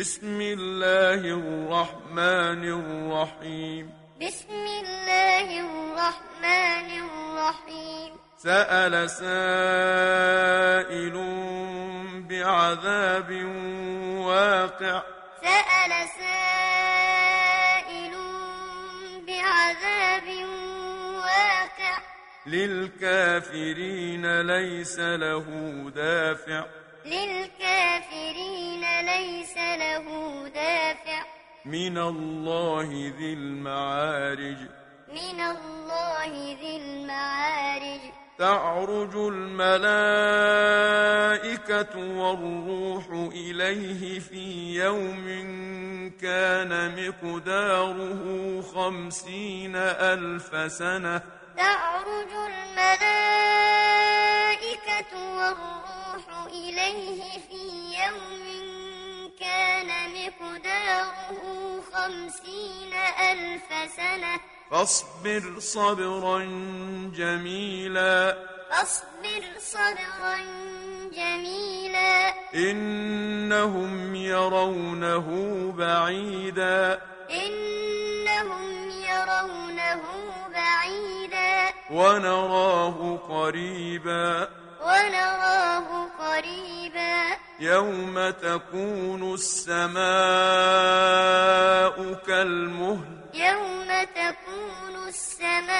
بسم الله الرحمن الرحيم. بسم الله الرحمن الرحيم. سأل سائل بعذاب واقع. سأل سائل بعذاب واقع. للكافرين ليس له دافع. للكافرين ليس له دافع. من الله ذي المعارج. من الله ذي المعارج. تعرج الملائكة والروح إليه في يوم كان مقداره خمسين ألف سنة. تعرج الملائكة والروح إليه في يوم مقداره خمسين ألف سنة. فاصبر صبرا جميلا. فاصبر صبرا جميلا. إنهم يرونه بعيدا. إنهم يرونه بعيدا. ونراه قريبا. ونراه قريبا. يوم تكون السماء كالمهل يوم تكون السماء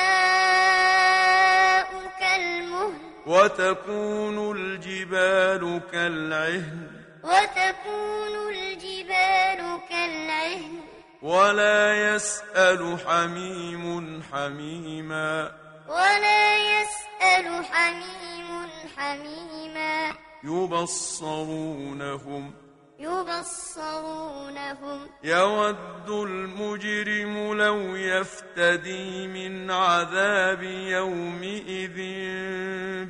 كالمهل وتكون الجبال كالعهن وتكون الجبال كالعهن ولا يسأل حميم حميما ولا يسأل حميم حميما يبصرونهم يبصرونهم. يود المجرم لو يفتدي من عذاب يومئذ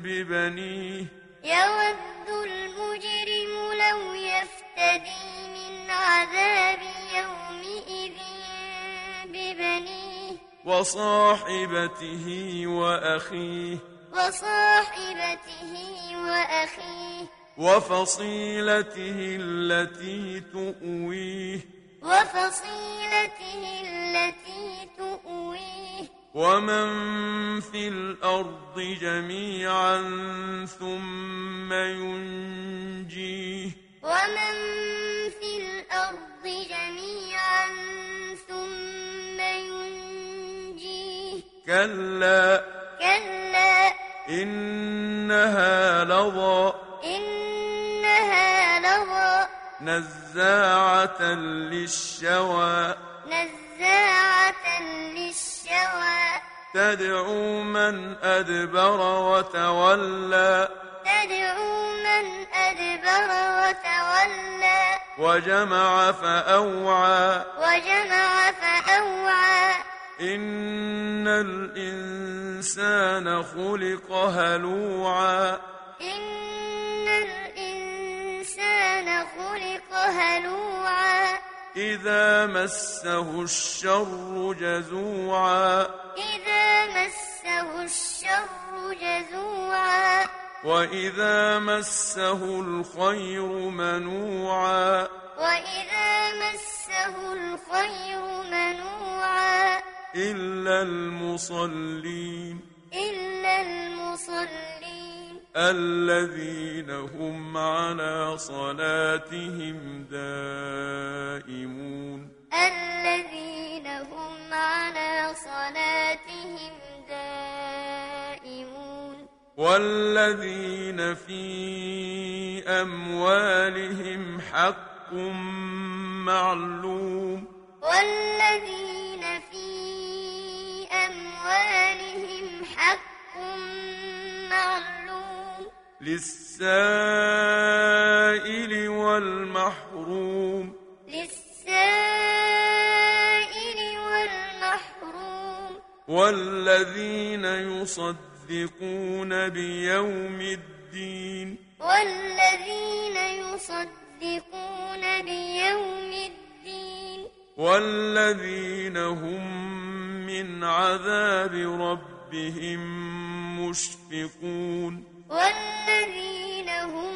ببنيه. يود المجرم لو يفتدي من عذاب يومئذ ببنيه. وصاحبته وأخيه. وصاحبته وأخيه. وفصيلته التي تؤويه. وفصيلته التي تؤويه. ومن في الأرض جميعا ثم ينجيه. ومن في الأرض جميعا ثم ينجيه. كلا. كلا. إنها لظى. نزاعة للشوى. نزاعة للشوى. تدعو من أدبر وتولى. تدعو من أدبر وتولى. وجمع فأوعى. وجمع فأوعى. إن الإنسان خلق هلوعا. إن هلوعا إذا مسه الشر جزوعا. إذا مسه الشر جزوعا. وإذا مسه الخير منوعا. وإذا مسه الخير منوعا. إلا المصلين. إلا المصلين. الذين هم على صلاتهم دائمون. الذين هم على صلاتهم دائمون. والذين في أموالهم حق معلوم. والذين للسائل والمحروم. للسائل والمحروم. والذين يصدقون بيوم الدين. والذين يصدقون بيوم الدين. والذين هم من عذاب ربهم مشفقون. والذين هم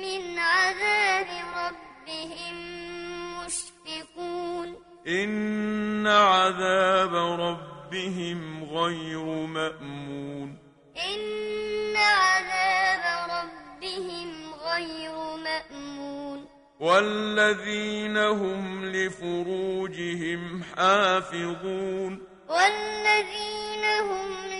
من عذاب ربهم إن عذاب ربهم غير مأمون. إن عذاب ربهم غير مأمون. والذين هم لفروجهم حافظون. والذين هم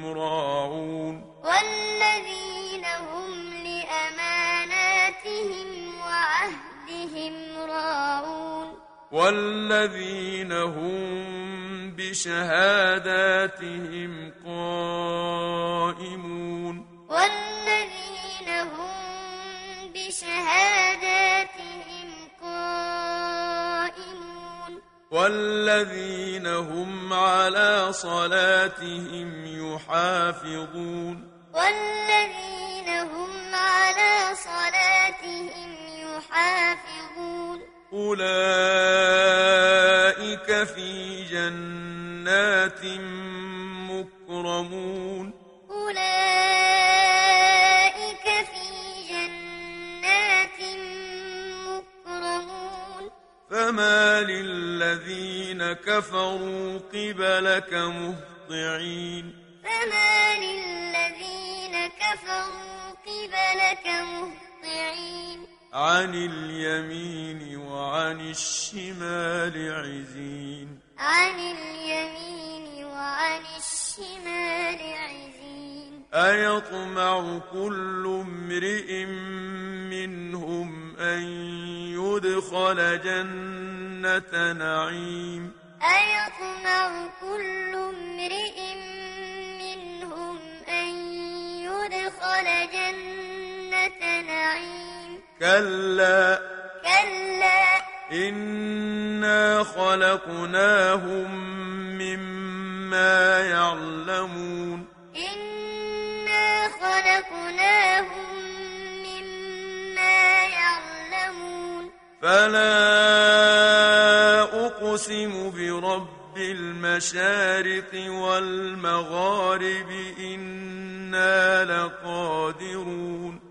والذين هم بشهاداتهم قائمون والذين هم بشهاداتهم قائمون والذين هم على صلاتهم يحافظون والذين هم على صلاتهم يحافظون أولئك في جنات مكرمون. أولئك في جنات مكرمون. فما للذين كفروا قبلك مهطعين. فما للذين كفروا قبلك مهطعين. عن اليمين وعن الشمال عزين. عن اليمين وعن الشمال عزين. أيطمع كل امرئ منهم أن يدخل جنة نعيم. أيطمع كل امرئ منهم أن يدخل جنة نعيم. كلا. كلا. إنا خلقناهم مما يعلمون. إنا خلقناهم مما يعلمون. فلا أقسم برب المشارق والمغارب إنا لقادرون.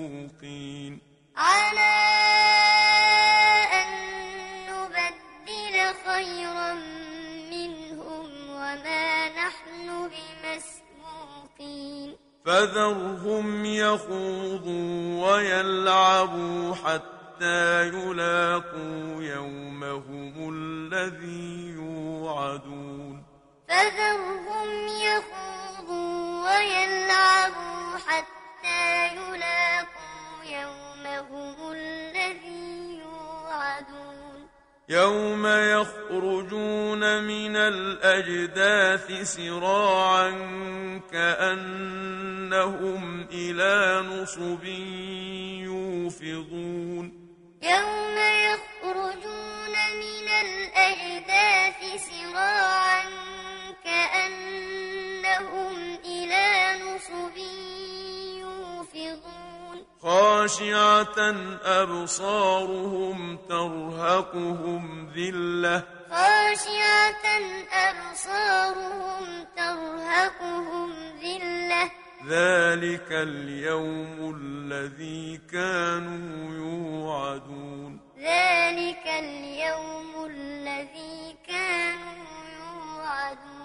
فذرهم يخوضوا ويلعبوا حتى يلاقوا يومهم الذي يوعدون. فذرهم يخوضوا ويلعبوا يوم يخرجون من الأجداث سراعا كأنهم إلى نصب يوفضون يوم خاشعة أبصارهم ترهقهم ذلة خاشعة أبصارهم ترهقهم ذلة ذلك اليوم الذي كانوا يوعدون ذلك اليوم الذي كانوا يوعدون